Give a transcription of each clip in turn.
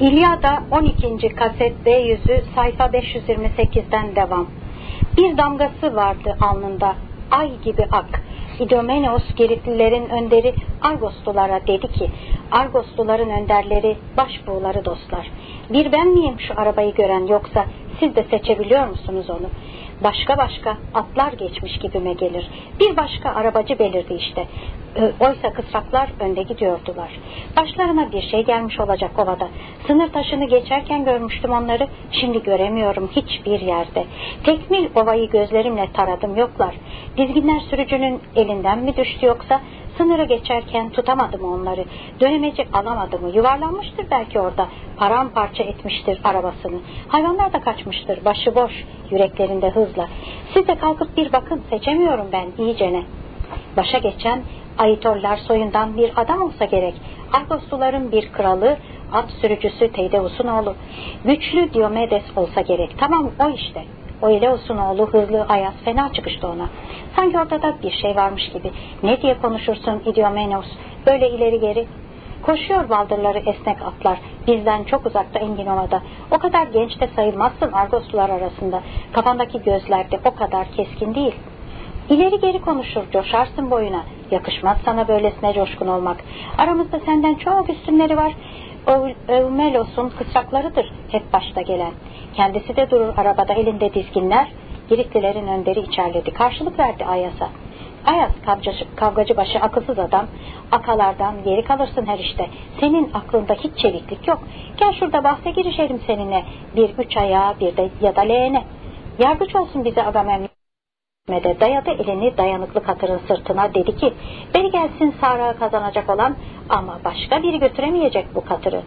İlyada 12. kaset B yüzü sayfa 528'den devam. Bir damgası vardı alnında, ay gibi ak. İdomeneos Giritlilerin önderi Argoslulara dedi ki, Argosluların önderleri, başbuğları dostlar. Bir ben miyim şu arabayı gören yoksa siz de seçebiliyor musunuz onu? Başka başka atlar geçmiş gibime gelir. Bir başka arabacı belirdi işte. Oysa kısraklar önde gidiyordular. Başlarına bir şey gelmiş olacak ovada. Sınır taşını geçerken görmüştüm onları. Şimdi göremiyorum hiçbir yerde. Tekmil ovayı gözlerimle taradım yoklar. Dizginler sürücünün elinden mi düştü yoksa Sınırı geçerken tutamadım onları. Dönemeci alamadı mı? Yuvarlanmıştır belki orada. Paramparça etmiştir arabasını. Hayvanlar da kaçmıştır. Başıboş. Yüreklerinde hızla. Siz de kalkıp bir bakın. Seçemiyorum ben iyicene. Başa geçen Aitorlar soyundan bir adam olsa gerek. Argosluların bir kralı, at sürücüsü Teydeus'un oğlu. Güçlü Diomedes olsa gerek. Tamam o işte. O Eleus'un oğlu hızlı Ayas fena çıkıştı ona. Sanki ortada bir şey varmış gibi. Ne diye konuşursun Idiomenos? Böyle ileri geri. Koşuyor baldırları esnek atlar. Bizden çok uzakta Engin Ova'da. O kadar genç de sayılmazsın Argoslular arasında. Kafandaki gözler de o kadar keskin değil. İleri geri konuşur, coşarsın boyuna. Yakışmaz sana böylesine coşkun olmak. Aramızda senden çok üstünleri var. Eumelos'un kısraklarıdır hep başta gelen. Kendisi de durur arabada elinde dizginler. Giritlilerin önderi içerledi. Karşılık verdi Ayas'a. Ayas kavgacı, kavgacı başı akılsız adam. Akalardan geri kalırsın her işte. Senin aklında hiç çeviklik yok. Gel şurada bahse girişelim seninle. Bir üç ayağa bir de ya da leğene. Yargıç olsun bize Agamemnon de dayadı elini dayanıklı katırın sırtına dedi ki beri gelsin Sara kazanacak olan ama başka biri götüremeyecek bu katırı.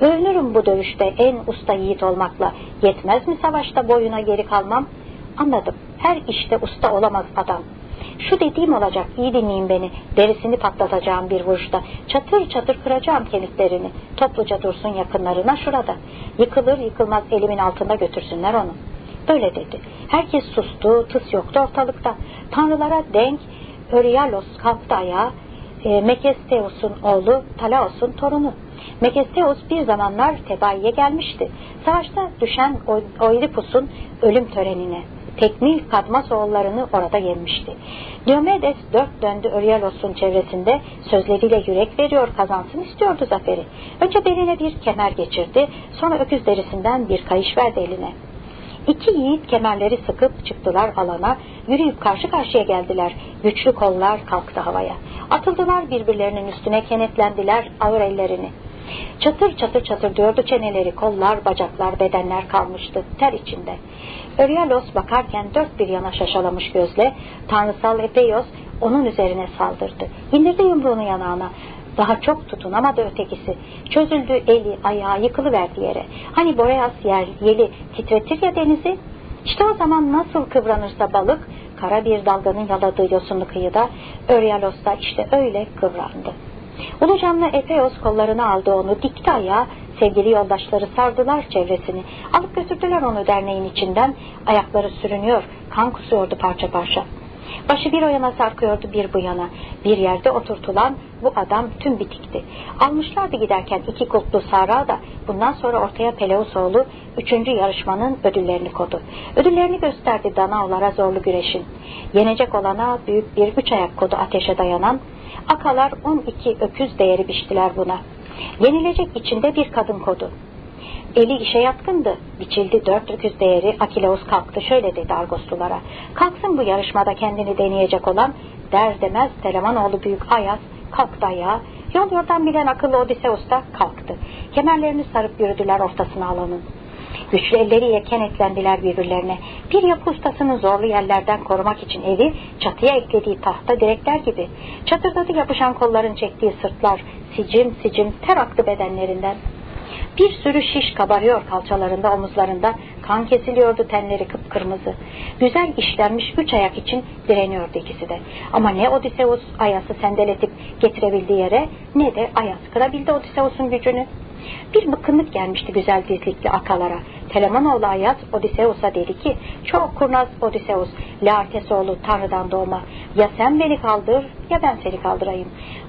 Övünürüm bu dövüşte en usta yiğit olmakla yetmez mi savaşta boyuna geri kalmam? Anladım her işte usta olamaz adam. Şu dediğim olacak iyi dinleyin beni derisini patlatacağım bir vuruşta çatır çatır kıracağım kemiklerini topluca dursun yakınlarına şurada yıkılır yıkılmaz elimin altında götürsünler onu. Böyle dedi. Herkes sustu, tıs yoktu ortalıkta. Tanrılara denk Öryalos kalktı ayağa. E, Mekesteus'un oğlu Talaos'un torunu. Mekesteus bir zamanlar Tebai'ye gelmişti. Savaşta düşen Oidipus'un ölüm törenine. Tekmil Kadmas oğullarını orada yenmişti. Diomedes dört döndü Öryalos'un çevresinde sözleriyle yürek veriyor kazansın istiyordu zaferi. Önce beline bir kemer geçirdi sonra öküz derisinden bir kayış verdi eline. İki yiğit kemerleri sıkıp çıktılar alana, yürüyüp karşı karşıya geldiler. Güçlü kollar kalktı havaya. Atıldılar birbirlerinin üstüne kenetlendiler ağır ellerini. Çatır çatır çatır diyordu çeneleri, kollar, bacaklar, bedenler kalmıştı ter içinde. Öryalos bakarken dört bir yana şaşalamış gözle, tanrısal Epeyos onun üzerine saldırdı. İndirdi yumruğunu yanağına. Daha çok tutunamadı ötekisi. Çözüldü eli, ayağı yıkılıverdi yere. Hani Boreas yer, yeli titretir ya denizi. İşte o zaman nasıl kıvranırsa balık, kara bir dalganın yaladığı yosunlu kıyıda, Öryalos da işte öyle kıvrandı. Ulucanlı Epeos kollarına aldı onu, dikti ayağa, sevgili yoldaşları sardılar çevresini. Alıp götürdüler onu derneğin içinden, ayakları sürünüyor, kan kusuyordu parça parça. Başı bir o yana sarkıyordu bir bu yana. Bir yerde oturtulan bu adam tüm bitikti. Almışlardı giderken iki kulplu Sara da bundan sonra ortaya Peleusoğlu üçüncü yarışmanın ödüllerini kodu. Ödüllerini gösterdi Danaolara zorlu güreşin. Yenecek olana büyük bir üç ayak kodu ateşe dayanan. Akalar on iki öküz değeri biçtiler buna. Yenilecek içinde bir kadın kodu. Eli işe yatkındı. Biçildi dört öküz değeri. Akileus kalktı şöyle dedi Argoslulara. Kalksın bu yarışmada kendini deneyecek olan der demez Telemanoğlu büyük Ayas kalktı ayağa. Yol yordan bilen akıllı Odysseus da kalktı. Kemerlerini sarıp yürüdüler ortasına alanın. Güçlü elleriyle kenetlendiler birbirlerine. Bir yapı ustasını zorlu yerlerden korumak için evi çatıya eklediği tahta direkler gibi. Çatırdadı yapışan kolların çektiği sırtlar, sicim sicim ter aktı bedenlerinden. Bir sürü şiş kabarıyor kalçalarında, omuzlarında. Kan kesiliyordu tenleri kıpkırmızı. Güzel işlenmiş üç ayak için direniyordu ikisi de. Ama ne Odysseus Ayas'ı sendeletip getirebildi yere ne de Ayas kırabildi Odysseus'un gücünü. Bir bıkkınlık gelmişti güzel dizlikli akalara. Telamanoğlu Ayaz Odiseus'a dedi ki çok kurnaz Odiseus Laertesoğlu Tanrı'dan doğma ya sen beni kaldır ya ben seni kaldırayım.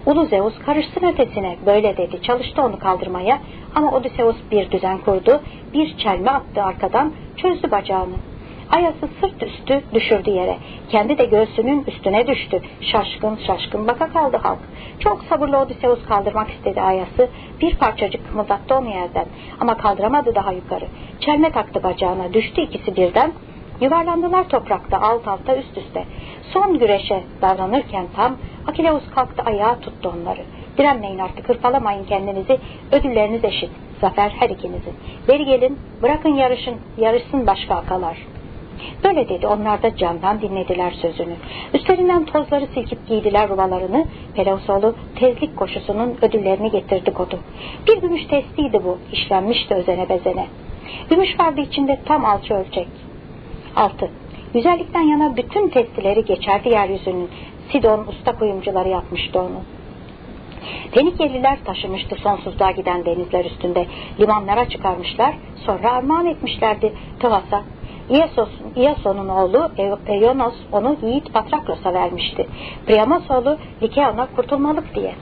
Ulu Zeus karışsın ötesine böyle dedi çalıştı onu kaldırmaya ama Odiseus bir düzen kurdu bir çelme attı arkadan çözdü bacağını. Ayası sırt üstü düşürdü yere. Kendi de göğsünün üstüne düştü. Şaşkın şaşkın baka kaldı halk. Çok sabırlı Odysseus kaldırmak istedi Ayası. Bir parçacık kımıldattı onu yerden. Ama kaldıramadı daha yukarı. Çelme taktı bacağına. Düştü ikisi birden. Yuvarlandılar toprakta alt alta üst üste. Son güreşe davranırken tam Akileus kalktı ayağa tuttu onları. Direnmeyin artık hırpalamayın kendinizi. Ödülleriniz eşit. Zafer her ikinizin. Beri gelin bırakın yarışın. Yarışsın başka akalar.'' Böyle dedi onlar da candan dinlediler sözünü. Üstlerinden tozları silkip giydiler ruvalarını. Pelausoğlu tezlik koşusunun ödüllerini getirdi kodu. Bir gümüş testiydi bu işlenmişti özene bezene. Gümüş vardı içinde tam alçı ölçek. Altı. Güzellikten yana bütün testileri geçerdi yeryüzünün. Sidon usta kuyumcuları yapmıştı onu. Fenikyeliler taşımıştı sonsuzluğa giden denizler üstünde. Limanlara çıkarmışlar, sonra armağan etmişlerdi Tıvas'a. İasos'un oğlu Eionos onu yiğit Patraklos'a vermişti. Priamos oğlu Likeon'a kurtulmalık diye.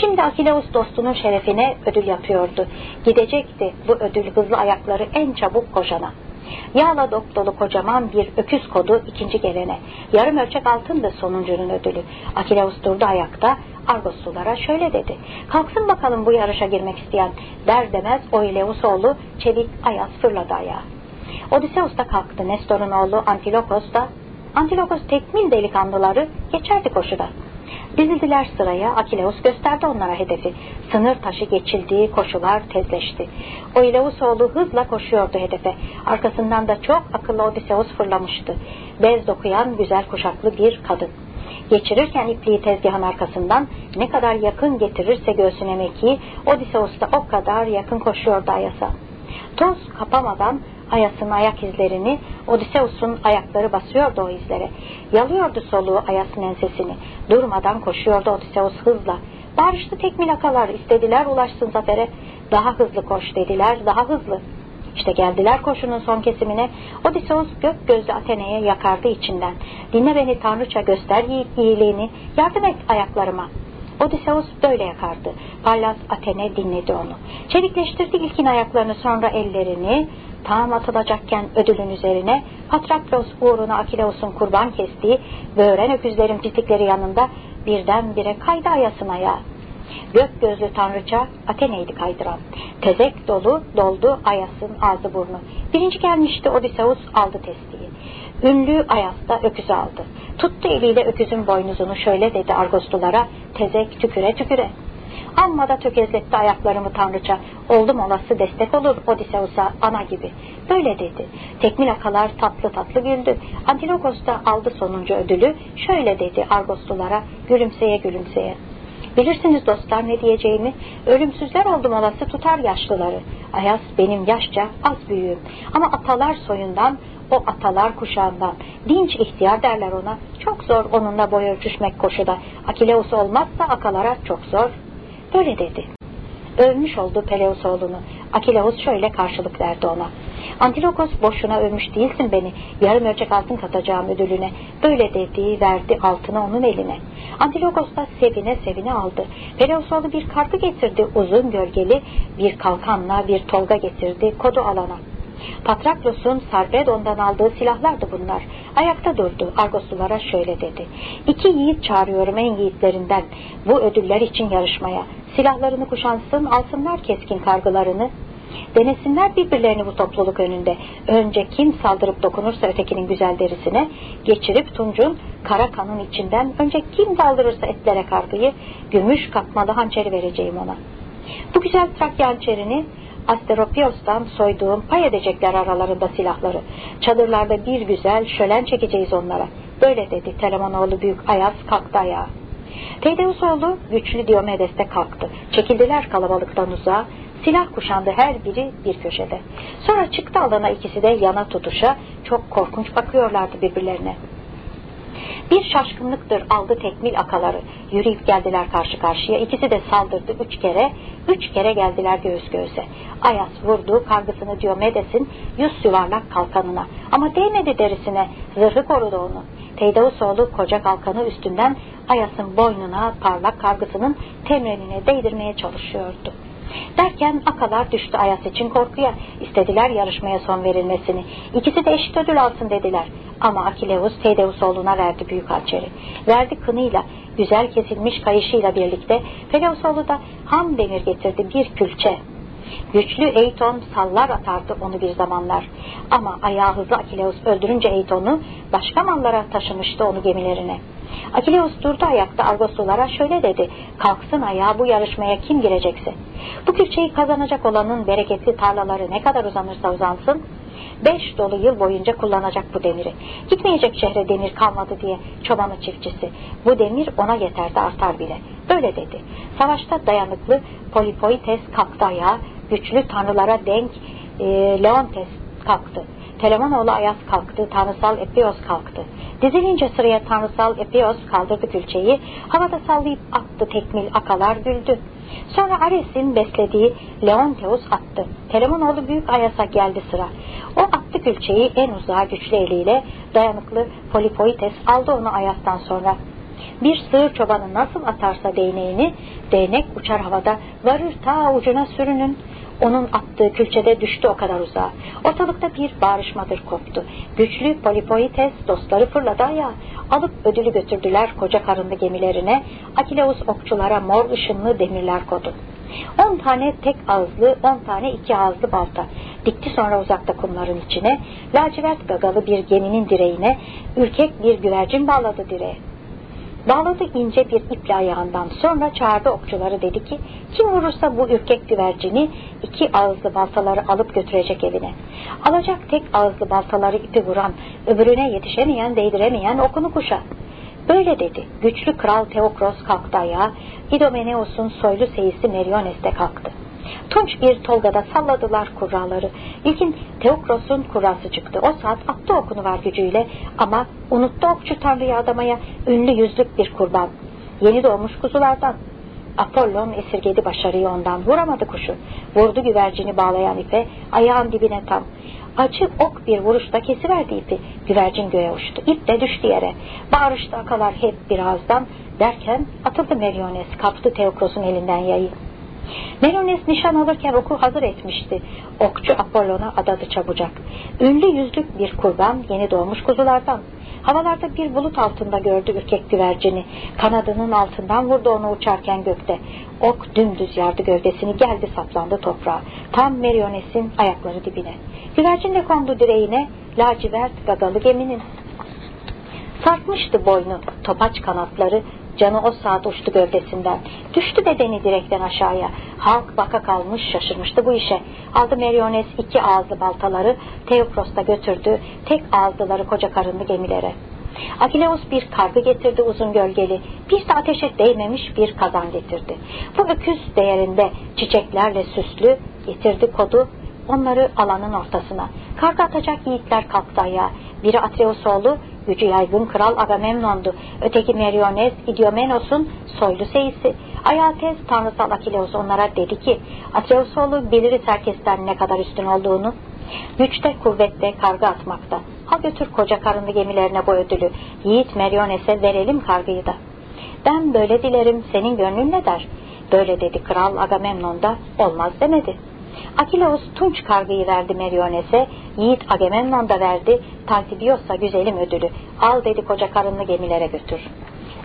Şimdi Akileus dostunun şerefine ödül yapıyordu. Gidecekti bu ödül hızlı ayakları en çabuk koşana. Yağla dop dolu kocaman bir öküz kodu ikinci gelene. Yarım ölçek altın da sonuncunun ödülü. Akileus durdu ayakta. Argoslulara şöyle dedi. Kalksın bakalım bu yarışa girmek isteyen. Der demez Oileus oğlu çelik ayaz fırladı ayağa. Odysseus da kalktı. Nestor'un oğlu Antilokos da. Antilokos tekmil delikanlıları geçerdi koşuda. Dizildiler sıraya, Akileus gösterdi onlara hedefi. Sınır taşı geçildiği koşular tezleşti. Oileus oğlu hızla koşuyordu hedefe. Arkasından da çok akıllı Odysseus fırlamıştı. Bez dokuyan güzel kuşaklı bir kadın. Geçirirken ipliği tezgahın arkasından ne kadar yakın getirirse göğsüne mekiği, Odysseus da o kadar yakın koşuyordu Ayas'a. Toz kapamadan Ayas'ın ayak izlerini, Odysseus'un ayakları basıyordu o izlere. Yalıyordu soluğu Ayas'ın ensesini. Durmadan koşuyordu Odysseus hızla. Barıştı tekmil akalar, istediler ulaşsın zafere. Daha hızlı koş dediler, daha hızlı. İşte geldiler koşunun son kesimine. Odysseus gök gözlü Atene'ye yakardı içinden. Dinle beni tanrıça göster iyiliğini, yardım et ayaklarıma.'' Odysseus böyle yakardı. Pallas Athene dinledi onu. Çevikleştirdi ilkin ayaklarını sonra ellerini, tam atılacakken ödülün üzerine Patraklos uğruna Akileus'un kurban kestiği böğren öküzlerin pislikleri yanında birdenbire kaydı ayasın ayağı. Gök gözlü tanrıça Atene'ydi kaydıran. Tezek dolu doldu Ayas'ın ağzı burnu. Birinci gelmişti Odysseus aldı testiyi. Ünlü Ayas da öküzü aldı. Tuttu eliyle öküzün boynuzunu şöyle dedi Argoslulara tezek tüküre tüküre. Amma da tökezletti ayaklarımı tanrıça. Oldum olası destek olur Odysseus'a ana gibi. Böyle dedi. Tekmil akalar tatlı tatlı güldü. Antilokos da aldı sonuncu ödülü. Şöyle dedi Argoslulara gülümseye gülümseye. Bilirsiniz dostlar ne diyeceğimi. Ölümsüzler oldum olası tutar yaşlıları. Ayas benim yaşça az büyüğüm. Ama atalar soyundan o atalar kuşağından. Dinç ihtiyar derler ona. Çok zor onunla boy ölçüşmek koşuda. Akileus olmazsa akalara çok zor. Böyle dedi. Övmüş oldu Peleus oğlunu. Akileus şöyle karşılık verdi ona. Antilokos boşuna övmüş değilsin beni. Yarım ölçek altın katacağım ödülüne. Böyle dedi verdi altını onun eline. Antilokos da sevine sevine aldı. Peleus bir kartı getirdi uzun gölgeli. Bir kalkanla bir tolga getirdi kodu alana. Patraklos'un Sarpedon'dan aldığı silahlardı bunlar. Ayakta durdu. Argoslulara şöyle dedi. İki yiğit çağırıyorum en yiğitlerinden. Bu ödüller için yarışmaya. Silahlarını kuşansın, alsınlar keskin kargılarını. Denesinler birbirlerini bu topluluk önünde. Önce kim saldırıp dokunursa ötekinin güzel derisine, geçirip tuncun kara kanın içinden önce kim daldırırsa etlere kargıyı, gümüş katmalı hançeri vereceğim ona. Bu güzel Trakya hançerini Asteropios'tan soyduğum pay edecekler aralarında silahları. Çadırlarda bir güzel şölen çekeceğiz onlara. Böyle dedi Telamanoğlu büyük Ayaz kalktı ayağa. Teydeusoğlu güçlü Diomedes'te kalktı. Çekildiler kalabalıktan uzağa. Silah kuşandı her biri bir köşede. Sonra çıktı alana ikisi de yana tutuşa çok korkunç bakıyorlardı birbirlerine. Bir şaşkınlıktır aldı tekmil akaları. Yürüyüp geldiler karşı karşıya. İkisi de saldırdı üç kere. Üç kere geldiler göğüs göğüse. Ayas vurdu kargısını Diomedes'in yüz yuvarlak kalkanına. Ama değmedi derisine. Zırhı korudu onu. Teydavusoğlu koca kalkanı üstünden Ayas'ın boynuna parlak kargısının temrenine değdirmeye çalışıyordu. Derken akalar düştü Ayas için korkuya. İstediler yarışmaya son verilmesini. İkisi de eşit ödül alsın dediler. Ama Akileus Teydeusoğlu'na verdi büyük hançeri. Verdi kınıyla, güzel kesilmiş kayışıyla birlikte Peleusoğlu da ham demir getirdi bir külçe. Güçlü Eiton sallar atardı onu bir zamanlar. Ama ayağı hızlı Akileus öldürünce Eiton'u başka mallara taşımıştı onu gemilerine. Akileus durdu ayakta Argoslulara şöyle dedi. Kalksın ayağa bu yarışmaya kim girecekse. Bu külçeyi kazanacak olanın bereketli tarlaları ne kadar uzanırsa uzansın beş dolu yıl boyunca kullanacak bu demiri. Gitmeyecek şehre demir kalmadı diye çobanı çiftçisi. Bu demir ona yeter de artar bile. Böyle dedi. Savaşta dayanıklı Polipoites kalktı ayağa, güçlü tanrılara denk e, Leontes kalktı. Telemonoğlu Ayas kalktı, tanrısal Epios kalktı. Dizilince sıraya tanrısal Epios kaldırdı külçeyi, havada sallayıp attı tekmil akalar güldü. Sonra Ares'in beslediği Leonteus attı. Telemonoğlu büyük Ayas'a geldi sıra. O attı külçeyi en uzağa güçlü eliyle dayanıklı Polipoites aldı onu Ayas'tan sonra. Bir sığır çobanı nasıl atarsa değneğini, değnek uçar havada, varır ta ucuna sürünün. Onun attığı külçede düştü o kadar uzağa. Ortalıkta bir bağrışmadır koptu. Güçlü Polipoites dostları fırladı ayağa. Alıp ödülü götürdüler koca karınlı gemilerine. Akileus okçulara mor ışınlı demirler kodu. On tane tek ağızlı, on tane iki ağızlı balta. Dikti sonra uzakta kumların içine. Lacivert gagalı bir geminin direğine, ürkek bir güvercin bağladı direğe. Bağladı ince bir iple ayağından. Sonra çağırdı okçuları dedi ki kim vurursa bu ürkek güvercini iki ağızlı baltaları alıp götürecek evine. Alacak tek ağızlı baltaları ipi vuran, öbürüne yetişemeyen, değdiremeyen okunu kuşa. Böyle dedi. Güçlü kral Teokros kalktı ayağa. İdomeneos'un soylu seyisi Meriones de kalktı. Tunç bir tolgada salladılar kurraları. İlkin Teokros'un kurrası çıktı. O saat attı okunu var gücüyle ama unuttu okçu tanrıyı adamaya ünlü yüzlük bir kurban. Yeni doğmuş kuzulardan. Apollon esirgedi başarıyı ondan. Vuramadı kuşu. Vurdu güvercini bağlayan ipe, ayağın dibine tam. Acı ok bir vuruşta kesiverdi ipi. Güvercin göğe uçtu. İp de düştü yere. Bağırıştı akalar hep birazdan. Derken atıldı Meriones. Kaptı Teokros'un elinden yayı. Melones nişan alırken oku hazır etmişti. Okçu Apollon'a adadı çabucak. Ünlü yüzlük bir kurban yeni doğmuş kuzulardan. Havalarda bir bulut altında gördü ürkek güvercini. Kanadının altından vurdu onu uçarken gökte. Ok dümdüz yardı gövdesini geldi saplandı toprağa. Tam Meriones'in ayakları dibine. Güvercin de kondu direğine lacivert gagalı geminin. Sarkmıştı boynu, topaç kanatları, Canı o saat uçtu gövdesinden. Düştü bedeni direkten aşağıya. Halk baka kalmış şaşırmıştı bu işe. Aldı Meriones iki ağızlı baltaları Teokros'ta götürdü. Tek ağızlıları koca karınlı gemilere. Akileus bir kargı getirdi uzun gölgeli. Bir de ateşe değmemiş bir kazan getirdi. Bu öküz değerinde çiçeklerle süslü getirdi kodu onları alanın ortasına. Karga atacak yiğitler kalktı ayağa. Biri Atreus oğlu, gücü yaygın kral Agamemnon'du. Öteki Meriones, Idiomenos'un soylu seyisi. Ayağı tez tanrısal Akileus onlara dedi ki, Atreus oğlu biliriz herkesten ne kadar üstün olduğunu. Güçte, kuvvette, karga atmakta. Ha götür koca karınlı gemilerine bu ödülü. Yiğit Meriones'e verelim kargıyı da. Ben böyle dilerim, senin gönlün ne der? Böyle dedi kral Agamemnon da, olmaz demedi. Akileus tunç kargıyı verdi Meriones'e, yiğit Agamemnon da verdi, Taltibios'a güzelim ödülü, al dedi koca karınlı gemilere götür.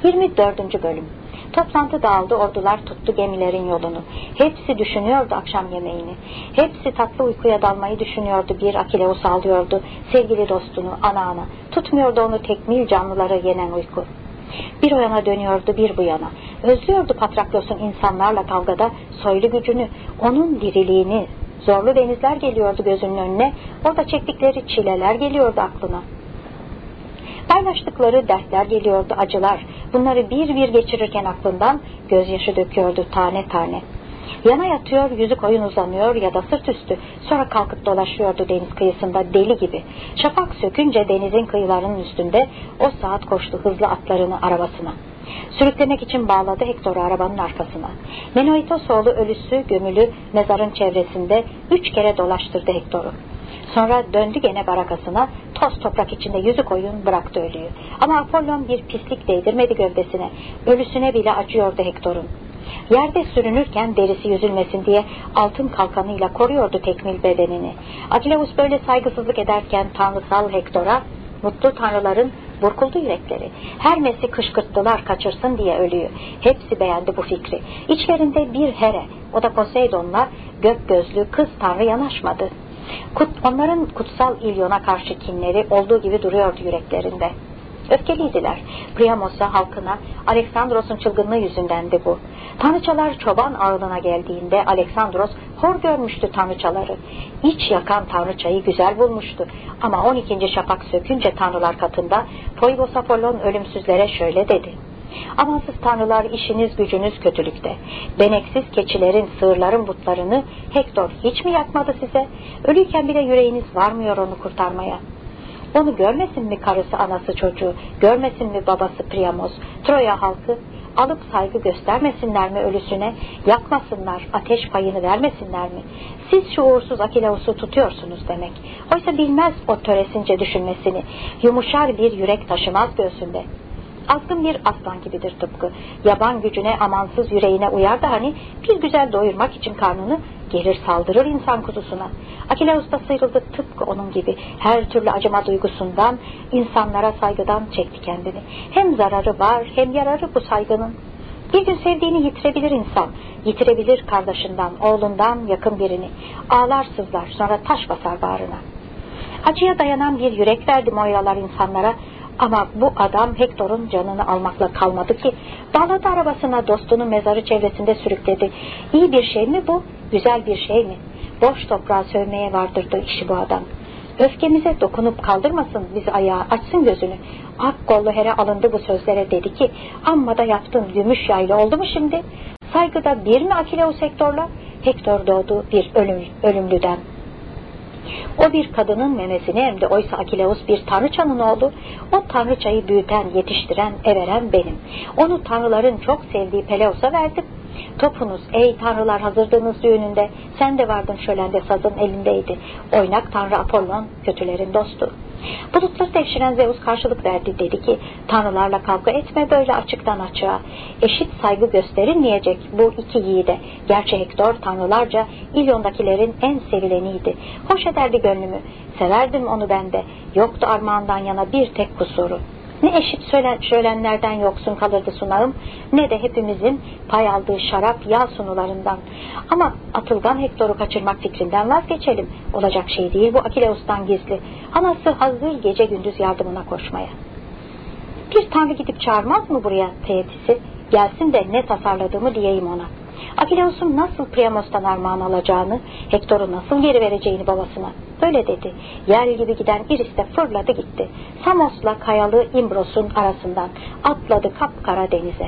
24. Bölüm Toplantı dağıldı, ordular tuttu gemilerin yolunu. Hepsi düşünüyordu akşam yemeğini. Hepsi tatlı uykuya dalmayı düşünüyordu. Bir Akileus alıyordu sevgili dostunu, ana ana. Tutmuyordu onu tekmil canlıları yenen uyku. Bir o yana dönüyordu bir bu yana. Özlüyordu Patraklos'un insanlarla kavgada soylu gücünü, onun diriliğini. Zorlu denizler geliyordu gözünün önüne, orada çektikleri çileler geliyordu aklına. Paylaştıkları dertler geliyordu acılar. Bunları bir bir geçirirken aklından gözyaşı döküyordu tane tane. Yana yatıyor, yüzü koyun uzanıyor ya da sırt üstü. Sonra kalkıp dolaşıyordu deniz kıyısında deli gibi. Şafak sökünce denizin kıyılarının üstünde o saat koştu hızlı atlarını arabasına. Sürüklemek için bağladı Hector'u arabanın arkasına. Menoitos oğlu ölüsü gömülü mezarın çevresinde üç kere dolaştırdı Hector'u. Sonra döndü gene barakasına, toz toprak içinde yüzü koyun bıraktı ölüyü. Ama Apollon bir pislik değdirmedi gövdesine, ölüsüne bile acıyordu Hector'un. Yerde sürünürken derisi yüzülmesin diye altın kalkanıyla koruyordu tekmil bedenini. Akileus böyle saygısızlık ederken tanrısal Hektor'a mutlu tanrıların burkuldu yürekleri. Hermes'i kışkırttılar kaçırsın diye ölüyü. Hepsi beğendi bu fikri. İçlerinde bir Here, o da Poseidon'la gök gözlü kız tanrı yanaşmadı. Kut, onların kutsal İlyon'a karşı kinleri olduğu gibi duruyordu yüreklerinde. Öfkeliydiler. Priamos'a, halkına, Aleksandros'un çılgınlığı yüzündendi bu. Tanrıçalar çoban ağılına geldiğinde Aleksandros hor görmüştü tanrıçaları. İç yakan tanrıçayı güzel bulmuştu. Ama 12. şafak sökünce tanrılar katında Poibos Apollon ölümsüzlere şöyle dedi. Amansız tanrılar işiniz gücünüz kötülükte. Beneksiz keçilerin, sığırların butlarını Hektor hiç mi yakmadı size? Ölüyken bile yüreğiniz varmıyor onu kurtarmaya.'' Onu görmesin mi karısı anası çocuğu, görmesin mi babası Priamos, Troya halkı, alıp saygı göstermesinler mi ölüsüne, yakmasınlar, ateş payını vermesinler mi? Siz şu uğursuz Akileus'u tutuyorsunuz demek. Oysa bilmez o töresince düşünmesini, yumuşar bir yürek taşımaz göğsünde. Azgın bir aslan gibidir tıpkı. Yaban gücüne amansız yüreğine uyar da hani bir güzel doyurmak için karnını gelir saldırır insan kuzusuna. Akileus da sıyrıldı tıpkı onun gibi. Her türlü acıma duygusundan, insanlara saygıdan çekti kendini. Hem zararı var hem yararı bu saygının. Bir gün sevdiğini yitirebilir insan. Yitirebilir kardeşinden, oğlundan yakın birini. Ağlar sızlar sonra taş basar bağrına. Acıya dayanan bir yürek verdi Moiralar insanlara. Ama bu adam Hector'un canını almakla kalmadı ki. Bağladı arabasına dostunun mezarı çevresinde sürükledi. İyi bir şey mi bu? Güzel bir şey mi? Boş toprağa sövmeye vardırdı işi bu adam. Öfkemize dokunup kaldırmasın bizi ayağa açsın gözünü. Ak kollu here alındı bu sözlere dedi ki amma da yaptın gümüş yaylı oldu mu şimdi? Saygıda bir mi Akileus Hektor'la? Hektor doğdu bir ölüm, ölümlüden. O bir kadının memesini emdi. Oysa Akileus bir tanrıçanın oğlu. O tanrıçayı büyüten, yetiştiren, everen benim. Onu tanrıların çok sevdiği Peleus'a verdim. Topunuz ey tanrılar hazırdığınız düğününde sen de vardın şölende sazın elindeydi. Oynak tanrı Apollon kötülerin dostu. Bulutları devşiren Zeus karşılık verdi dedi ki tanrılarla kavga etme böyle açıktan açığa. Eşit saygı gösterilmeyecek bu iki yiğide. Gerçi Hektor tanrılarca İlyon'dakilerin en sevileniydi. Hoş ederdi gönlümü. Severdim onu ben de. Yoktu armağandan yana bir tek kusuru. Ne eşit söylen, söylenlerden yoksun kalırdı sunağım ne de hepimizin pay aldığı şarap yağ sunularından. Ama Atılgan Hektor'u kaçırmak fikrinden vazgeçelim. Olacak şey değil bu Akileus'tan gizli. Anası hazır gece gündüz yardımına koşmaya. Bir tanrı gidip çağırmaz mı buraya Teetis'i? Gelsin de ne tasarladığımı diyeyim ona.'' Akileus'un nasıl Priamos'tan armağan alacağını, Hektor'u nasıl geri vereceğini babasına. Öyle dedi. Yer gibi giden Iris de fırladı gitti. Samos'la kayalı Imbros'un arasından atladı kapkara denize.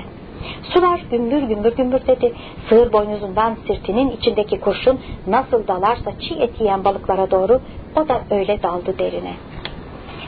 Sular gümbür gümbür gümbür dedi. Sığır boynuzundan sirtinin içindeki kurşun nasıl dalarsa çiğ et yiyen balıklara doğru o da öyle daldı derine.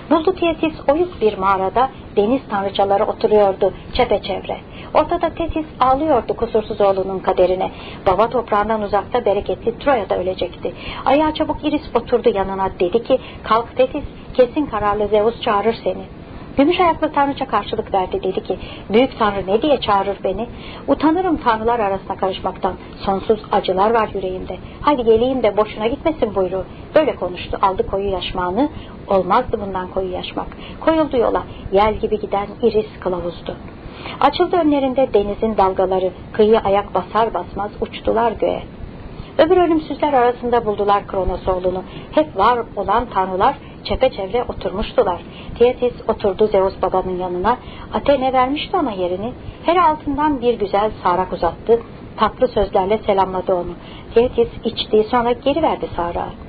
Tesis oyuk bir mağarada deniz tanrıçaları oturuyordu çepeçevre. Ortada Tetis ağlıyordu kusursuz oğlunun kaderine. Baba toprağından uzakta bereketli Troya'da ölecekti. Ayağa çabuk Iris oturdu yanına dedi ki kalk Tetis kesin kararlı Zeus çağırır seni. Gümüş ayaklı tanrıça karşılık verdi dedi ki büyük tanrı ne diye çağırır beni? Utanırım tanrılar arasına karışmaktan. Sonsuz acılar var yüreğimde. Hadi geleyim de boşuna gitmesin buyruğu. Böyle konuştu aldı koyu yaşmağını. Olmazdı bundan koyu yaşmak. Koyuldu yola. Yel gibi giden iris kılavuzdu. Açıldı önlerinde denizin dalgaları, kıyı ayak basar basmaz uçtular göğe. Öbür ölümsüzler arasında buldular Kronos oğlunu. Hep var olan tanrılar çepeçevre oturmuştular. Tietis oturdu Zeus babanın yanına. Athene vermişti ona yerini. Her altından bir güzel sarak uzattı. Tatlı sözlerle selamladı onu. Tietis içti sonra geri verdi sarağı.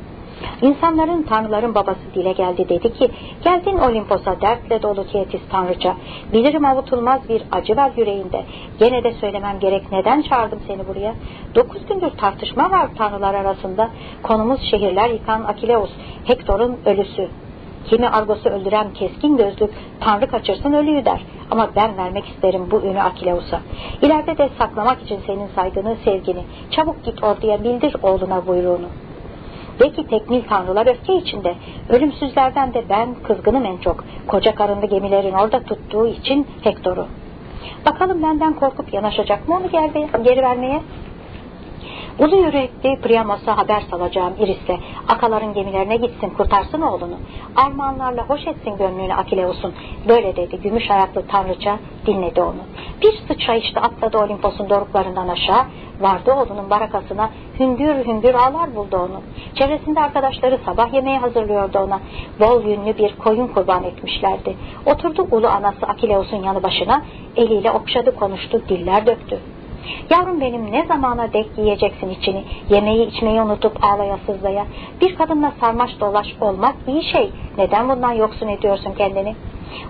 İnsanların tanrıların babası dile geldi dedi ki geldin Olimpos'a dertle dolu Tietis tanrıça bilirim avutulmaz bir acı var yüreğinde gene de söylemem gerek neden çağırdım seni buraya dokuz gündür tartışma var tanrılar arasında konumuz şehirler yıkan Akileus Hektor'un ölüsü Kimi Argos'u öldüren keskin gözlük Tanrı kaçırsın ölüyü der. Ama ben vermek isterim bu ünü Akileus'a. İleride de saklamak için senin saygını, sevgini. Çabuk git orduya bildir oğluna buyruğunu. De ki tekmil tanrılar öfke içinde. Ölümsüzlerden de ben kızgınım en çok. Koca karınlı gemilerin orada tuttuğu için Hektor'u. Bakalım benden korkup yanaşacak mı onu geri, vermeye? Ulu yürekli Priamos'a haber salacağım Iris'le. Akaların gemilerine gitsin kurtarsın oğlunu. Armağanlarla hoş etsin gönlünü Akileus'un. Böyle dedi gümüş ayaklı tanrıça dinledi onu. Bir sıçrayışta atladı Olimpos'un doruklarından aşağı. Vardı oğlunun barakasına hüngür hüngür ağlar buldu onu. Çevresinde arkadaşları sabah yemeği hazırlıyordu ona. Bol yünlü bir koyun kurban etmişlerdi. Oturdu ulu anası Akileus'un yanı başına eliyle okşadı konuştu diller döktü. Yavrum benim ne zamana dek yiyeceksin içini, yemeği içmeyi unutup ağlaya sızlaya. Bir kadınla sarmaş dolaş olmak iyi şey. Neden bundan yoksun ediyorsun kendini?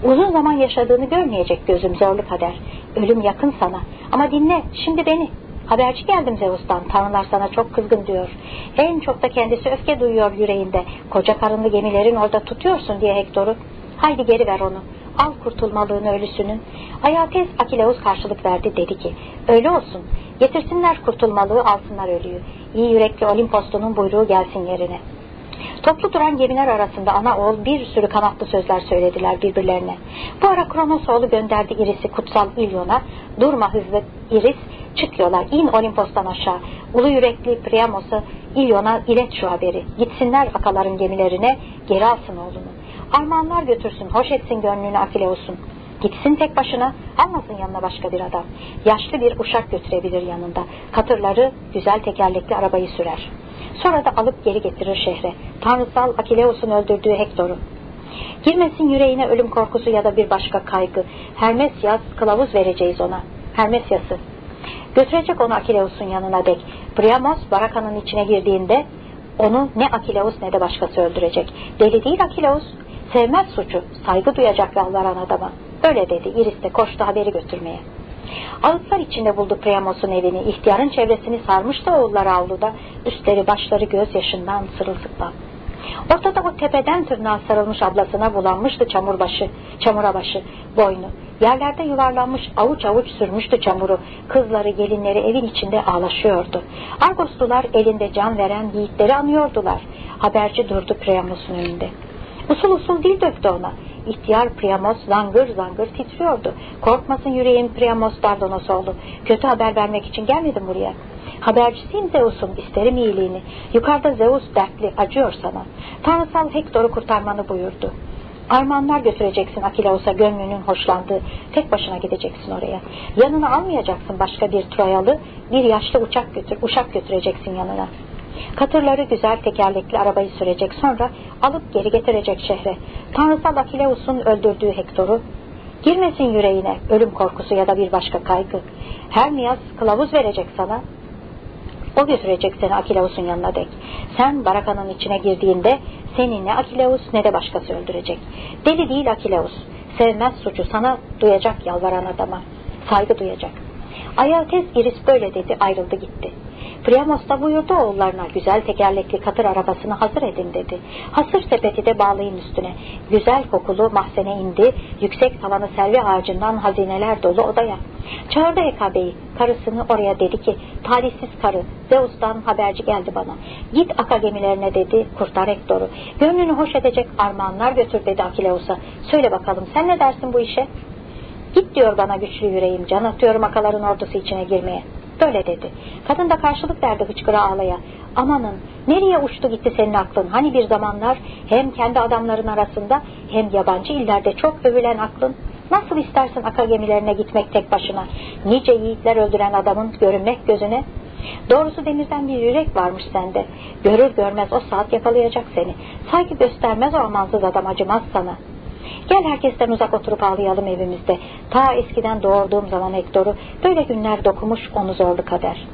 Uzun zaman yaşadığını görmeyecek gözüm zorlu kader. Ölüm yakın sana. Ama dinle şimdi beni. Haberci geldim Zeus'tan. Tanrılar sana çok kızgın diyor. En çok da kendisi öfke duyuyor yüreğinde. Koca karınlı gemilerin orada tutuyorsun diye Hektor'u. Haydi geri ver onu. Al kurtulmalığını ölüsünün. Ayates Akileus karşılık verdi dedi ki öyle olsun. Getirsinler kurtulmalığı alsınlar ölüyü. İyi yürekli Olimposlu'nun buyruğu gelsin yerine. Toplu duran gemiler arasında ana oğul bir sürü kanatlı sözler söylediler birbirlerine. Bu ara Kronos oğlu gönderdi Iris'i kutsal İlyon'a. Durma hızlı Iris çık yola in Olimpos'tan aşağı. Ulu yürekli Priamos'a İlyon'a ilet şu haberi. Gitsinler akaların gemilerine geri alsın oğlunu. Armağanlar götürsün, hoş etsin gönlünü Akileus'un. Gitsin tek başına, almasın yanına başka bir adam. Yaşlı bir uşak götürebilir yanında. Katırları, güzel tekerlekli arabayı sürer. Sonra da alıp geri getirir şehre. Tanrısal Akileus'un öldürdüğü Hektor'u. Girmesin yüreğine ölüm korkusu ya da bir başka kaygı. Hermesyas kılavuz vereceğiz ona. Hermesyası. Götürecek onu Akileus'un yanına dek. Priamos barakanın içine girdiğinde onu ne Akileus ne de başkası öldürecek. Deli değil Akileus. Sevmez suçu, saygı duyacak yalvaran adama. Öyle dedi, Iris de koştu haberi götürmeye. Ağıtlar içinde buldu Priamos'un evini, ihtiyarın çevresini sarmıştı oğulları avluda, üstleri başları gözyaşından sırılsıklam. Ortada o tepeden tırnağa sarılmış ablasına bulanmıştı çamur başı, çamura başı, boynu. Yerlerde yuvarlanmış avuç avuç sürmüştü çamuru. Kızları, gelinleri evin içinde ağlaşıyordu. Argoslular elinde can veren yiğitleri anıyordular. Haberci durdu Priamos'un önünde. Usul usul dil döktü ona. İhtiyar Priamos zangır zangır titriyordu. Korkmasın yüreğin Priamos Dardanos oldu. Kötü haber vermek için gelmedim buraya. Habercisiyim Zeus'un, isterim iyiliğini. Yukarıda Zeus dertli, acıyor sana. Tanrısal Hektor'u kurtarmanı buyurdu. Armağanlar götüreceksin Akileus'a gönlünün hoşlandığı. Tek başına gideceksin oraya. Yanına almayacaksın başka bir Troyalı. Bir yaşlı uçak götür, uşak götüreceksin yanına. Katırları güzel tekerlekli arabayı sürecek sonra alıp geri getirecek şehre. Tanrısal Akileus'un öldürdüğü Hektor'u girmesin yüreğine ölüm korkusu ya da bir başka kaygı. Hermias kılavuz verecek sana. O götürecek seni Akileus'un yanına dek. Sen barakanın içine girdiğinde seni ne Akileus ne de başkası öldürecek. Deli değil Akileus. Sevmez suçu sana duyacak yalvaran adama. Saygı duyacak. Ayates Iris böyle dedi ayrıldı gitti. Priamos da buyurdu oğullarına güzel tekerlekli katır arabasını hazır edin dedi. Hasır sepeti de bağlayın üstüne. Güzel kokulu mahzene indi. Yüksek tavanı selvi ağacından hazineler dolu odaya. Çağırdı Ekabe'yi. Karısını oraya dedi ki talihsiz karı Zeus'tan haberci geldi bana. Git aka gemilerine dedi kurtar Hektor'u. Gönlünü hoş edecek armağanlar götür dedi Akileus'a. Söyle bakalım sen ne dersin bu işe? Git diyor bana güçlü yüreğim can atıyorum akaların ordusu içine girmeye. Böyle dedi. Kadın da karşılık verdi hıçkıra ağlaya. Amanın nereye uçtu gitti senin aklın? Hani bir zamanlar hem kendi adamların arasında hem yabancı illerde çok övülen aklın. Nasıl istersin aka gemilerine gitmek tek başına? Nice yiğitler öldüren adamın görünmek gözüne? Doğrusu demirden bir yürek varmış sende. Görür görmez o saat yakalayacak seni. Saygı göstermez o amansız adam acımaz sana.'' Gel herkesten uzak oturup ağlayalım evimizde. Ta eskiden doğurduğum zaman Hektor'u böyle günler dokumuş onu zorlu kader.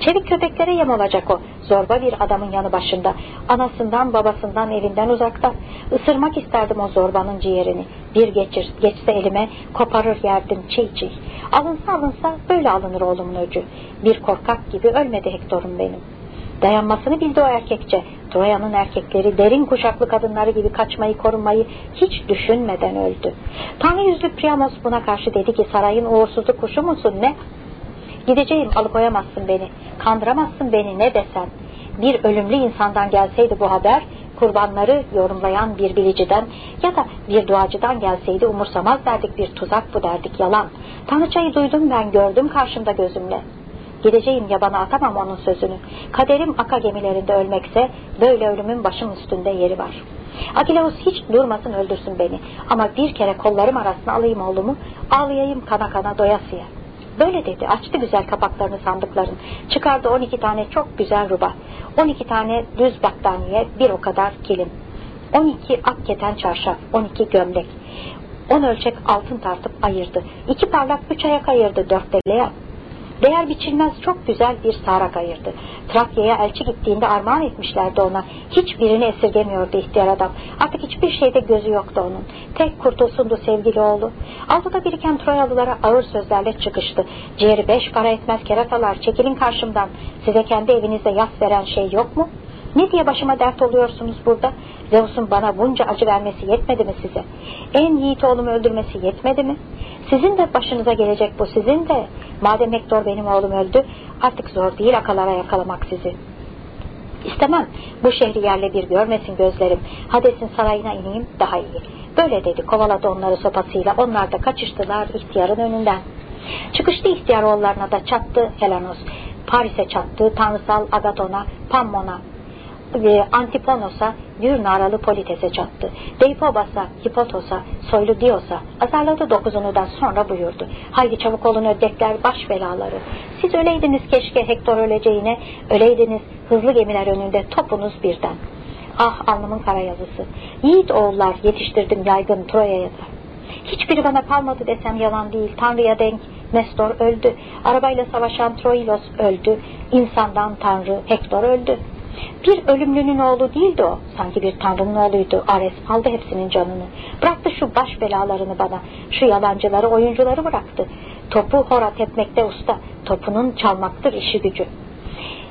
Çevik köpeklere yem olacak o. Zorba bir adamın yanı başında. Anasından babasından evinden uzakta. Isırmak isterdim o zorbanın ciğerini. Bir geçir, geçse elime koparır yerdim çiğ çiğ. Alınsa alınsa böyle alınır oğlumun öcü. Bir korkak gibi ölmedi Hektor'um benim. Dayanmasını bildi o erkekçe. Troya'nın erkekleri derin kuşaklı kadınları gibi kaçmayı korunmayı hiç düşünmeden öldü. Tanrı yüzlü Priamos buna karşı dedi ki sarayın uğursuzluk kuşu musun ne? Gideceğim alıkoyamazsın beni, kandıramazsın beni ne desen. Bir ölümlü insandan gelseydi bu haber, kurbanları yorumlayan bir biliciden ya da bir duacıdan gelseydi umursamaz derdik bir tuzak bu derdik yalan. Tanrıçayı duydum ben gördüm karşımda gözümle. Gideceğim yabana atamam onun sözünü. Kaderim aka gemilerinde ölmekse böyle ölümün başım üstünde yeri var. Akileus hiç durmasın öldürsün beni. Ama bir kere kollarım arasına alayım oğlumu, ağlayayım kana kana doyasıya. Böyle dedi. Açtı güzel kapaklarını sandıkların. Çıkardı 12 tane çok güzel ruba. 12 tane düz battaniye, bir o kadar kilim. 12 ak keten çarşaf, 12 gömlek. 10 ölçek altın tartıp ayırdı. İki parlak üç ayak ayırdı dört devleye. Değer biçilmez çok güzel bir sarak ayırdı. Trakya'ya elçi gittiğinde armağan etmişlerdi ona. Hiçbirini esirgemiyordu ihtiyar adam. Artık hiçbir şeyde gözü yoktu onun. Tek kurtulsundu sevgili oğlu. Altıda biriken Troyalılara ağır sözlerle çıkıştı. Ciğeri beş para etmez keratalar çekilin karşımdan. Size kendi evinizde yas veren şey yok mu? Ne diye başıma dert oluyorsunuz burada? Zeus'un bana bunca acı vermesi yetmedi mi size? En yiğit oğlumu öldürmesi yetmedi mi? Sizin de başınıza gelecek bu sizin de. Madem Hector benim oğlum öldü artık zor değil akalara yakalamak sizi. İstemem bu şehri yerle bir görmesin gözlerim. Hades'in sarayına ineyim daha iyi. Böyle dedi kovaladı onları sopasıyla onlar da kaçıştılar ihtiyarın önünden. Çıkıştı ihtiyar oğullarına da çattı Helanos. Paris'e çattı tanrısal Agaton'a, Pammon'a, e, Antiponos'a, gür naralı Polites'e çattı. Deipobas'a, Hipotos'a, soylu Dios'a azarladı dokuzunu da sonra buyurdu. Haydi çabuk olun ödekler baş belaları. Siz öleydiniz keşke Hektor öleceğine, öleydiniz hızlı gemiler önünde topunuz birden. Ah alnımın kara yazısı. Yiğit oğullar yetiştirdim yaygın Troya'ya da. Hiçbiri bana kalmadı desem yalan değil. Tanrı'ya denk Nestor öldü. Arabayla savaşan Troilos öldü. İnsandan Tanrı Hektor öldü. Bir ölümlünün oğlu değildi o. Sanki bir tanrının oğluydu. Ares aldı hepsinin canını. Bıraktı şu baş belalarını bana. Şu yalancıları, oyuncuları bıraktı. Topu horat etmekte usta. Topunun çalmaktır işi gücü.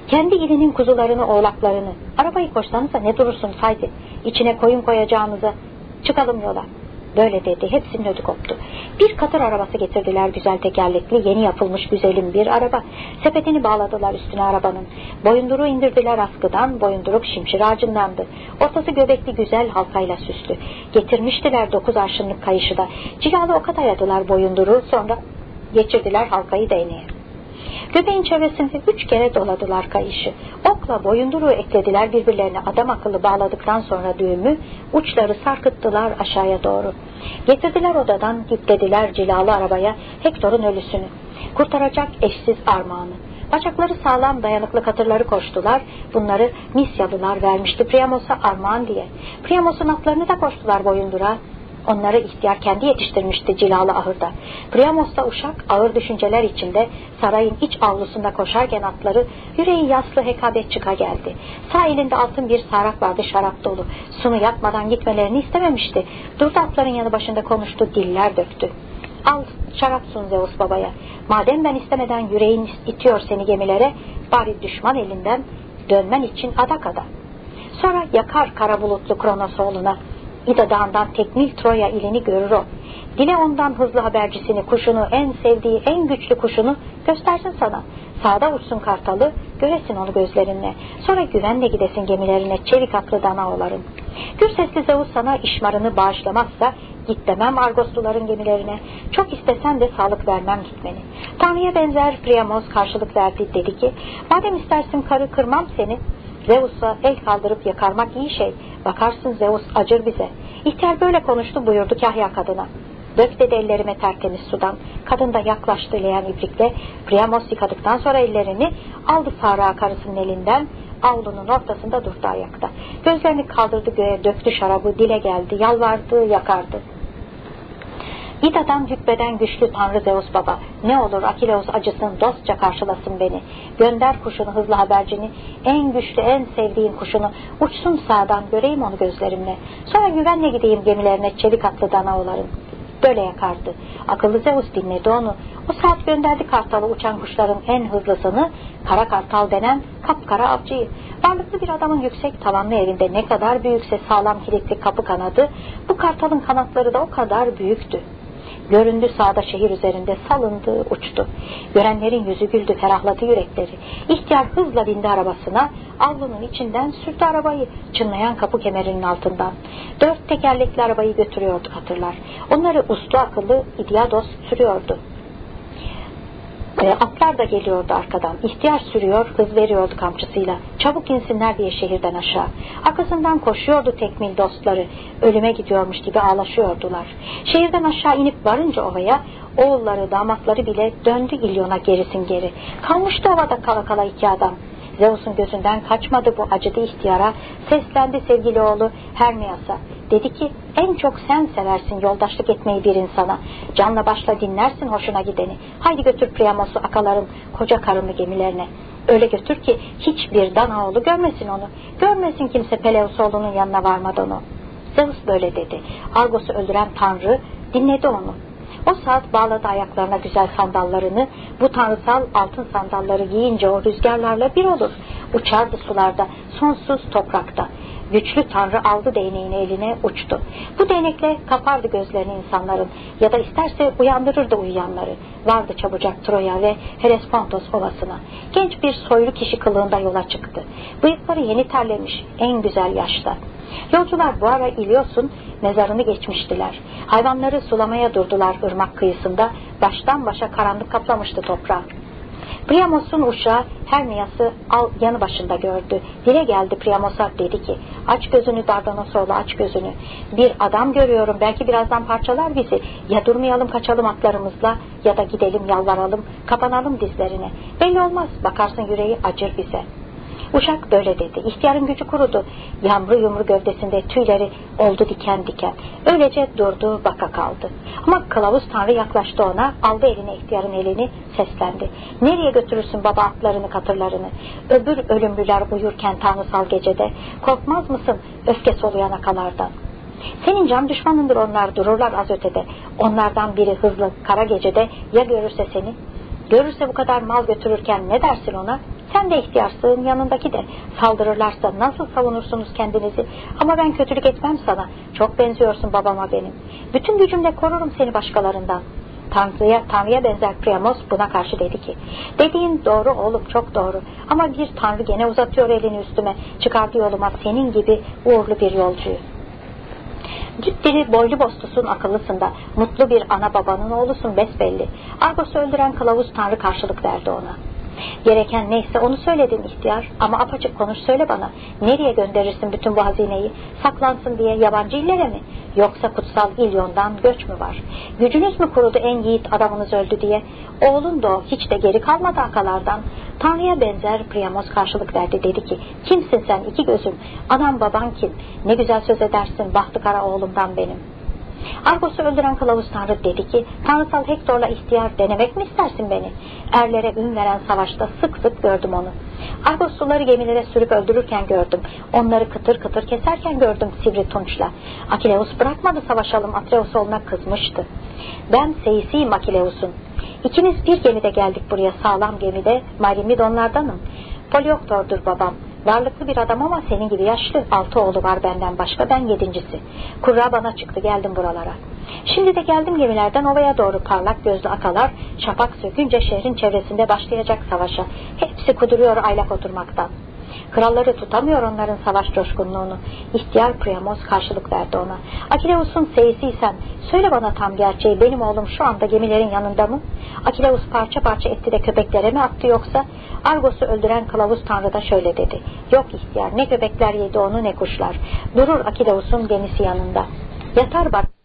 Kendi ilinin kuzularını, oğlaklarını. Arabayı koşsanıza ne durursun haydi. İçine koyun koyacağınıza. Çıkalım yola. Böyle dedi. Hepsinin ödü koptu. Bir katır arabası getirdiler güzel tekerlekli, yeni yapılmış güzelim bir araba. Sepetini bağladılar üstüne arabanın. Boyunduruğu indirdiler askıdan, boyunduruk şimşir ağacındandı. Ortası göbekli güzel halkayla süslü. Getirmiştiler dokuz arşınlık kayışı da. Cilalı oka dayadılar boyunduruğu, sonra geçirdiler halkayı değneğe. Göbeğin çevresinde üç kere doladılar kayışı. Okla boyunduruğu eklediler birbirlerine adam akıllı bağladıktan sonra düğümü, uçları sarkıttılar aşağıya doğru. Getirdiler odadan, yüklediler cilalı arabaya Hektor'un ölüsünü. Kurtaracak eşsiz armağanı. Bacakları sağlam dayanıklı katırları koştular. Bunları Misyalılar vermişti Priamos'a armağan diye. Priamos'un atlarını da koştular boyundura. Onları ihtiyar kendi yetiştirmişti cilalı ahırda. Priamos'ta uşak ağır düşünceler içinde sarayın iç avlusunda koşarken atları yüreği yaslı hekabet çıka geldi. Sağ elinde altın bir sarak vardı şarap dolu. Sunu yapmadan gitmelerini istememişti. Durdu atların yanı başında konuştu diller döktü. Al şarap sun Zeus babaya. Madem ben istemeden yüreğin itiyor seni gemilere bari düşman elinden dönmen için adak ada. Sonra yakar kara bulutlu Kronos oğluna. İda Dağı'ndan tekmil Troya ilini görür o. Dile ondan hızlı habercisini, kuşunu, en sevdiği, en güçlü kuşunu göstersin sana. Sağda uçsun kartalı, göresin onu gözlerinle. Sonra güvenle gidesin gemilerine, çevik aklı danaoların. Gür sesli Zeus sana işmarını bağışlamazsa, git demem Argosluların gemilerine. Çok istesen de sağlık vermem gitmeni. Tanrı'ya benzer Priamos karşılık verdi, dedi ki, madem istersin karı kırmam seni, Zeus'a el kaldırıp yakarmak iyi şey. Bakarsın Zeus acır bize. İhtiyar böyle konuştu buyurdu kahya kadına. Dök dedi ellerime tertemiz sudan. Kadın da yaklaştı leğen ibrikle. Priamos yıkadıktan sonra ellerini aldı Sara karısının elinden. Avlunun ortasında durdu ayakta. Gözlerini kaldırdı göğe döktü şarabı dile geldi. Yalvardı yakardı. İda'dan hükbeden güçlü Tanrı Zeus baba, ne olur Akileus acısın dostça karşılasın beni. Gönder kuşunu hızlı habercini, en güçlü en sevdiğim kuşunu, uçsun sağdan göreyim onu gözlerimle. Sonra güvenle gideyim gemilerine çelik atlı danaoların. Böyle yakardı. Akıllı Zeus dinledi onu. O saat gönderdi kartalı uçan kuşların en hızlısını, kara kartal denen kapkara avcıyı. Varlıklı bir adamın yüksek tavanlı evinde ne kadar büyükse sağlam kilitli kapı kanadı, bu kartalın kanatları da o kadar büyüktü. Göründü sağda şehir üzerinde salındı, uçtu. Görenlerin yüzü güldü, ferahladı yürekleri. İhtiyar hızla bindi arabasına, avlunun içinden sürdü arabayı, çınlayan kapı kemerinin altından. Dört tekerlekli arabayı götürüyordu hatırlar. Onları uslu akıllı İdyados sürüyordu. E, atlar da geliyordu arkadan. İhtiyar sürüyor, hız veriyordu kamçısıyla. Çabuk insinler diye şehirden aşağı. Arkasından koşuyordu tekmil dostları. Ölüme gidiyormuş gibi ağlaşıyordular. Şehirden aşağı inip varınca ovaya oğulları, damatları bile döndü İlyon'a gerisin geri. Kalmıştı havada kala kala iki adam. Zeus'un gözünden kaçmadı bu acıdı ihtiyara. Seslendi sevgili oğlu Hermias'a. Dedi ki en çok sen seversin yoldaşlık etmeyi bir insana. Canla başla dinlersin hoşuna gideni. Haydi götür Priamos'u akaların koca karınlı gemilerine. Öyle götür ki hiçbir dana oğlu görmesin onu. Görmesin kimse Peleus oğlunun yanına varmadan onu. Zeus böyle dedi. Argos'u öldüren Tanrı dinledi onu. O saat bağladı ayaklarına güzel sandallarını, bu tanrısal altın sandalları giyince o rüzgarlarla bir olur. Uçardı sularda, sonsuz toprakta. Güçlü tanrı aldı değneğini eline uçtu. Bu değnekle kapardı gözlerini insanların ya da isterse uyandırırdı uyuyanları. Vardı çabucak Troya ve Helespontos ovasına. Genç bir soylu kişi kılığında yola çıktı. Bıyıkları yeni terlemiş, en güzel yaşta. Yolcular bu ara İlyos'un mezarını geçmiştiler. Hayvanları sulamaya durdular ırmak kıyısında. Baştan başa karanlık kaplamıştı toprağı. Priamos'un uşağı Hermias'ı al, yanı başında gördü. Dile geldi Priamos'a dedi ki aç gözünü Dardanosoğlu aç gözünü. Bir adam görüyorum belki birazdan parçalar bizi. Ya durmayalım kaçalım atlarımızla ya da gidelim yalvaralım kapanalım dizlerine. Belli olmaz bakarsın yüreği acır bize.'' Uşak böyle dedi. İhtiyarın gücü kurudu. Yamru yumru gövdesinde tüyleri oldu diken diken. Öylece durdu baka kaldı. Ama kılavuz tanrı yaklaştı ona. Aldı eline ihtiyarın elini seslendi. Nereye götürürsün baba atlarını katırlarını? Öbür ölümlüler uyurken tanrısal gecede. Korkmaz mısın öfke soluyan akalardan? Senin can düşmanındır onlar dururlar az ötede. Onlardan biri hızlı kara gecede ya görürse seni? Görürse bu kadar mal götürürken ne dersin ona? Sen de ihtiyarsın yanındaki de saldırırlarsa nasıl savunursunuz kendinizi? Ama ben kötülük etmem sana. Çok benziyorsun babama benim. Bütün gücümle korurum seni başkalarından. Tanrı'ya, Tanrı'ya benzer Priamos buna karşı dedi ki dediğin doğru oğlum çok doğru ama bir Tanrı gene uzatıyor elini üstüme çıkardı yoluma senin gibi uğurlu bir yolcuyu. Ciddili boylu bostusun akıllısında mutlu bir ana babanın oğlusun besbelli. Argos'u öldüren kılavuz Tanrı karşılık verdi ona. Gereken neyse onu söyledim ihtiyar ama apaçık konuş söyle bana. Nereye gönderirsin bütün bu hazineyi? Saklansın diye yabancı illere mi? Yoksa kutsal İlyon'dan göç mü var? Gücünüz mü kurudu en yiğit adamınız öldü diye? Oğlun da hiç de geri kalmadı akalardan. Tanrı'ya benzer Priamos karşılık verdi dedi ki kimsin sen iki gözüm anam baban kim ne güzel söz edersin bahtı kara oğlumdan benim.'' Argos'u öldüren kılavuz Tanrı dedi ki tanrısal Hektor'la ihtiyar denemek mi istersin beni? Erlere ün veren savaşta sık sık gördüm onu. Argos suları gemilere sürüp öldürürken gördüm. Onları kıtır kıtır keserken gördüm sivri tunçla. Akileus bırakmadı savaşalım Atreus olmak kızmıştı. Ben seyisiyim Akileus'un. İkimiz bir gemide geldik buraya sağlam gemide. Marimidonlardanım. Polioktor'dur babam. Varlıklı bir adam ama senin gibi yaşlı. Altı oğlu var benden başka ben yedincisi. Kurra bana çıktı geldim buralara. Şimdi de geldim gemilerden ovaya doğru parlak gözlü akalar şapak sökünce şehrin çevresinde başlayacak savaşa. Hepsi kuduruyor aylak oturmaktan. Kralları tutamıyor onların savaş coşkunluğunu. İhtiyar Priamos karşılık verdi ona. Akileus'un seyisiysen söyle bana tam gerçeği benim oğlum şu anda gemilerin yanında mı? Akileus parça parça etti de köpeklere mi attı yoksa? Argos'u öldüren kılavuz tanrı da şöyle dedi. Yok ihtiyar ne köpekler yedi onu ne kuşlar. Durur Akileus'un gemisi yanında. Yatar bak